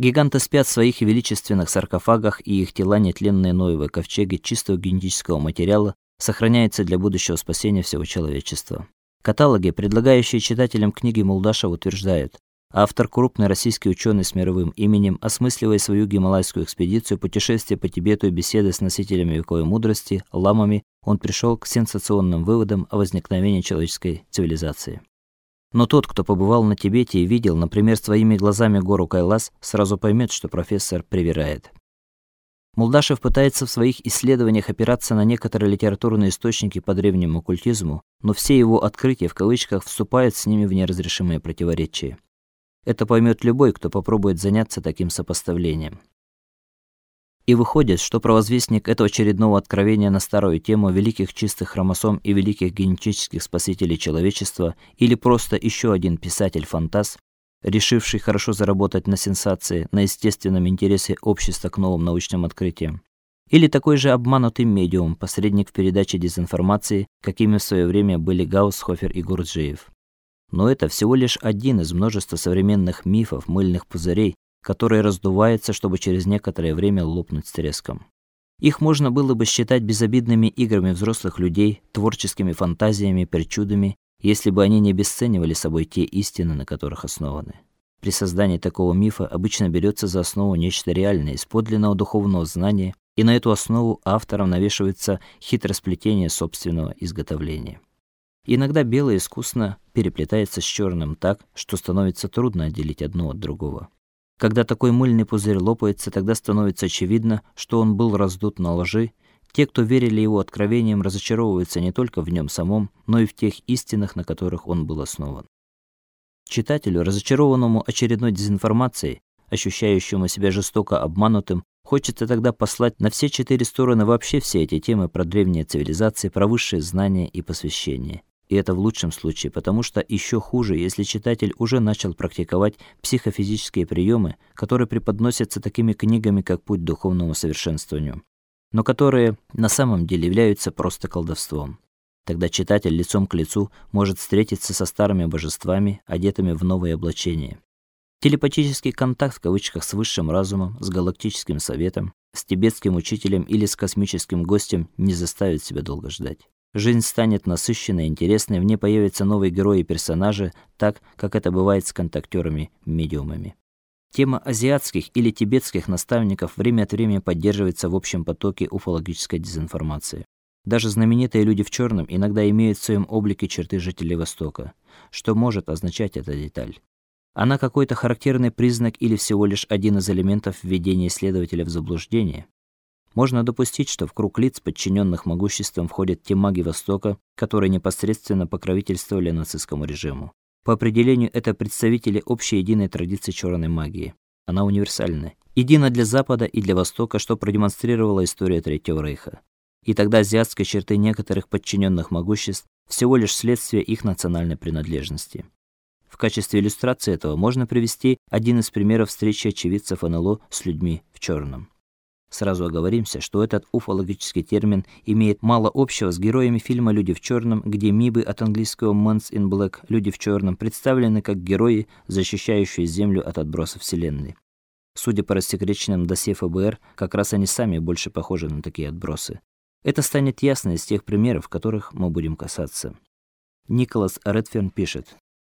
Гиганты спят в своих величественных саркофагах, и их тела нетленные ноевые ковчеги чистого генетического материала сохраняются для будущего спасения всего человечества. Каталоги, предлагающие читателям книги Мулдашева, утверждают, автор крупный российский ученый с мировым именем, осмысливая свою гималайскую экспедицию, путешествие по Тибету и беседы с носителями вековой мудрости, ламами, он пришел к сенсационным выводам о возникновении человеческой цивилизации. Но тот, кто побывал на Тибете и видел, например, своими глазами гору Кайлас, сразу поймет, что профессор привирает. Мулдашев пытается в своих исследованиях опираться на некоторые литературные источники по древнему оккультизму, но все его открытия в кавычках вступают с ними в неразрешимые противоречия. Это поймет любой, кто попробует заняться таким сопоставлением. И выходит, что провозвестник этого очередного откровения на старую тему великих чистых хромосом и великих генетических спасителей человечества или просто еще один писатель-фантаст, решивший хорошо заработать на сенсации, на естественном интересе общества к новым научным открытиям. Или такой же обманутый медиум, посредник в передаче дезинформации, какими в свое время были Гаусс, Хофер и Гурджиев. Но это всего лишь один из множества современных мифов, мыльных пузырей, который раздувается, чтобы через некоторое время лопнуть с треском. Их можно было бы считать безобидными играми взрослых людей, творческими фантазиями, причудами, если бы они не обесценивали собой те истины, на которых основаны. При создании такого мифа обычно берется за основу нечто реальное из подлинного духовного знания, и на эту основу автором навешивается хитросплетение собственного изготовления. Иногда белое искусно переплетается с черным так, что становится трудно отделить одно от другого. Когда такой мыльный пузырь лопается, тогда становится очевидно, что он был раздут на лжи. Те, кто верили его откровениям, разочаровываются не только в нем самом, но и в тех истинах, на которых он был основан. Читателю, разочарованному очередной дезинформацией, ощущающему себя жестоко обманутым, хочется тогда послать на все четыре стороны вообще все эти темы про древние цивилизации, про высшие знания и посвящение. И это в лучшем случае, потому что еще хуже, если читатель уже начал практиковать психофизические приемы, которые преподносятся такими книгами, как Путь к духовному совершенствованию, но которые на самом деле являются просто колдовством. Тогда читатель лицом к лицу может встретиться со старыми божествами, одетыми в новые облачения. Телепатический контакт в кавычках с высшим разумом, с галактическим советом, с тибетским учителем или с космическим гостем не заставит себя долго ждать. Жизнь станет насыщенной, интересной, в ней появятся новые герои и персонажи, так, как это бывает с контактерами-медиумами. Тема азиатских или тибетских наставников время от времени поддерживается в общем потоке уфологической дезинформации. Даже знаменитые люди в черном иногда имеют в своем облике черты жителей Востока. Что может означать эта деталь? Она какой-то характерный признак или всего лишь один из элементов введения исследователя в заблуждение? Можно допустить, что в круг лиц, подчиненных могуществом, входят те маги Востока, которые непосредственно покровительствовали нацистскому режиму. По определению это представители общей единой традиции черной магии. Она универсальна, едина для Запада и для Востока, что продемонстрировала история Третьего Рейха. И тогда азиатские черты некоторых подчиненных могуществ всего лишь следствие их национальной принадлежности. В качестве иллюстрации этого можно привести один из примеров встречи очевидцев НЛО с людьми в черном. Сразу оговоримся, что этот уфологический термин имеет мало общего с героями фильма Люди в черном», где мибы от английского Months in Black Люди в черном представлены как герои, защищающие Землю от отбросов вселенной. Судя по рассекреченным досье ФБР, как раз они сами больше похожи на такие отбросы. Это станет ясно из тех примеров, которых мы будем касаться. Николас Редферн пишет: